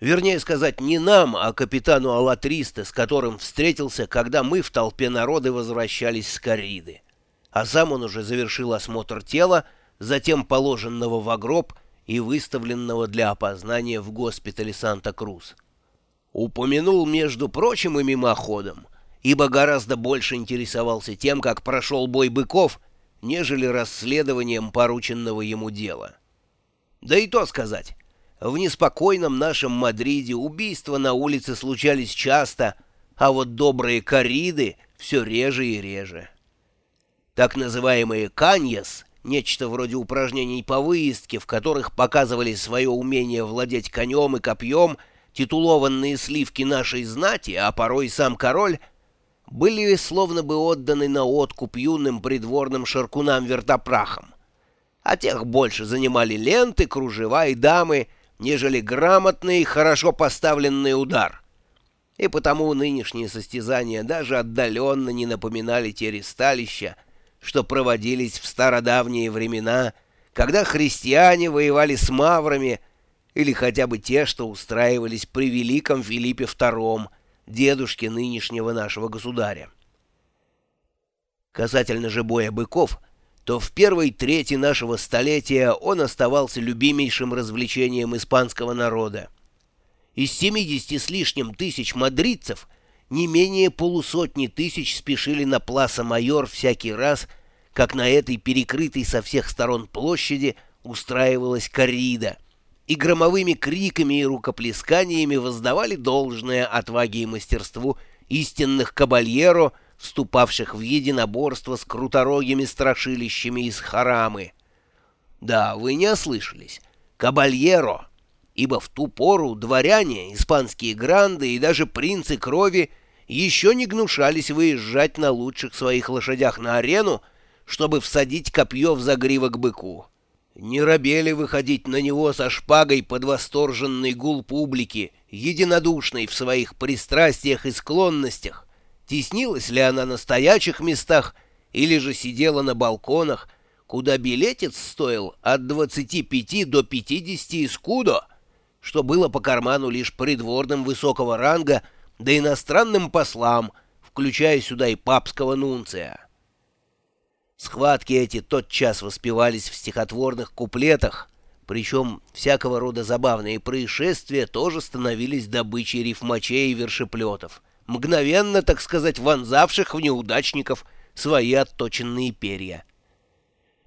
Вернее сказать, не нам, а капитану Алатристе, с которым встретился, когда мы в толпе народа возвращались с кориды. А сам он уже завершил осмотр тела, затем положенного в гроб и выставленного для опознания в госпитале Санта-Крус. Упомянул, между прочим, и мимоходом, ибо гораздо больше интересовался тем, как прошел бой быков, нежели расследованием порученного ему дела. Да и то сказать, в неспокойном нашем Мадриде убийства на улице случались часто, а вот добрые кориды все реже и реже. Так называемые «каньяс» — нечто вроде упражнений по выездке, в которых показывали свое умение владеть конем и копьем титулованные сливки нашей знати, а порой сам король, были словно бы отданы на откуп юным придворным шаркунам-вертопрахам. А тех больше занимали ленты, кружева и дамы, нежели грамотный, хорошо поставленный удар. И потому нынешние состязания даже отдаленно не напоминали те ресталища, что проводились в стародавние времена, когда христиане воевали с маврами, или хотя бы те, что устраивались при великом Филиппе II, дедушке нынешнего нашего государя. Касательно же боя быков — то в первой трети нашего столетия он оставался любимейшим развлечением испанского народа. Из 70 с лишним тысяч мадридцев не менее полусотни тысяч спешили на Пласа-Майор всякий раз, как на этой перекрытой со всех сторон площади устраивалась коррида, и громовыми криками и рукоплесканиями воздавали должное отваге и мастерству истинных кабальеро — вступавших в единоборство с круторогими страшилищами из Харамы. Да, вы не ослышались. Кабальеро. Ибо в ту пору дворяне, испанские гранды и даже принцы крови еще не гнушались выезжать на лучших своих лошадях на арену, чтобы всадить копье в загривок быку. Не робели выходить на него со шпагой под восторженный гул публики, единодушной в своих пристрастиях и склонностях, Теснилась ли она на стоячих местах или же сидела на балконах, куда билетец стоил от 25 до 50 искудо, что было по карману лишь придворным высокого ранга да иностранным послам, включая сюда и папского нунция. Схватки эти тотчас воспевались в стихотворных куплетах, причем всякого рода забавные происшествия тоже становились добычей рифмачей и вершеплетов — мгновенно, так сказать, вонзавших в неудачников свои отточенные перья.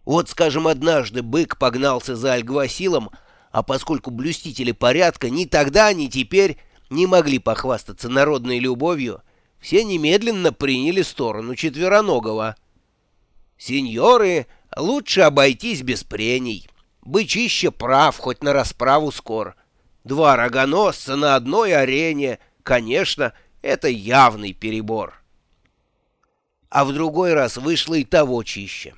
Вот, скажем, однажды бык погнался за Альгвасилом, а поскольку блюстители порядка ни тогда, ни теперь не могли похвастаться народной любовью, все немедленно приняли сторону четвероногого. «Сеньоры, лучше обойтись без прений. Бычище прав, хоть на расправу скор. Два рогоносца на одной арене, конечно, — это явный перебор. А в другой раз вышло и того чище.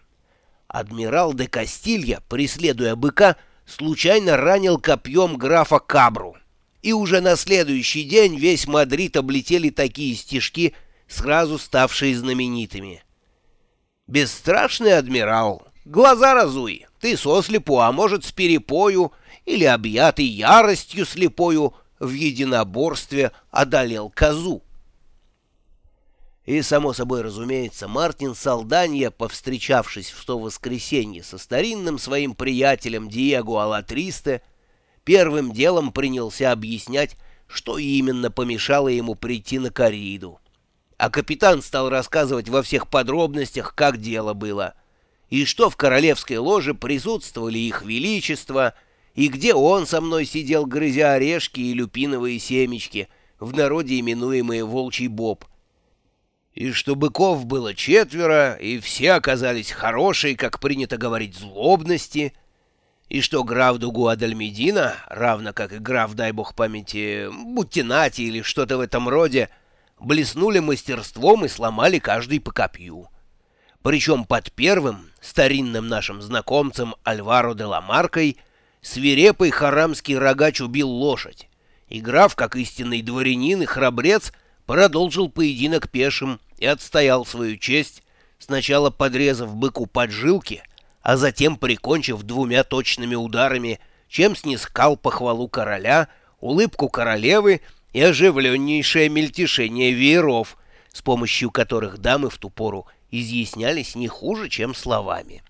Адмирал де Кастилья, преследуя быка, случайно ранил копьем графа Кабру. И уже на следующий день весь Мадрид облетели такие стишки, сразу ставшие знаменитыми. «Бесстрашный адмирал, глаза разуй, ты сослепу, а может, с перепою, или объятый яростью слепою, в единоборстве одолел козу. И, само собой разумеется, Мартин Салданья, повстречавшись в то воскресенье со старинным своим приятелем Диего Алатристе, первым делом принялся объяснять, что именно помешало ему прийти на кориду. А капитан стал рассказывать во всех подробностях, как дело было, и что в королевской ложе присутствовали их величество — и где он со мной сидел, грызя орешки и люпиновые семечки, в народе именуемые «волчий боб». И что быков было четверо, и все оказались хорошие, как принято говорить, злобности, и что граф Дугуадальмедина, равно как и граф, дай бог памяти, Буттинати или что-то в этом роде, блеснули мастерством и сломали каждый по копью. Причем под первым, старинным нашим знакомцем Альваро де Ламаркой — свирепый харамский рогач убил лошадь, и граф, как истинный дворянин и храбрец, продолжил поединок пешим и отстоял свою честь, сначала подрезав быку поджилки, а затем прикончив двумя точными ударами, чем снискал похвалу короля, улыбку королевы и оживленнейшее мельтешение вееров, с помощью которых дамы в ту пору изъяснялись не хуже, чем словами.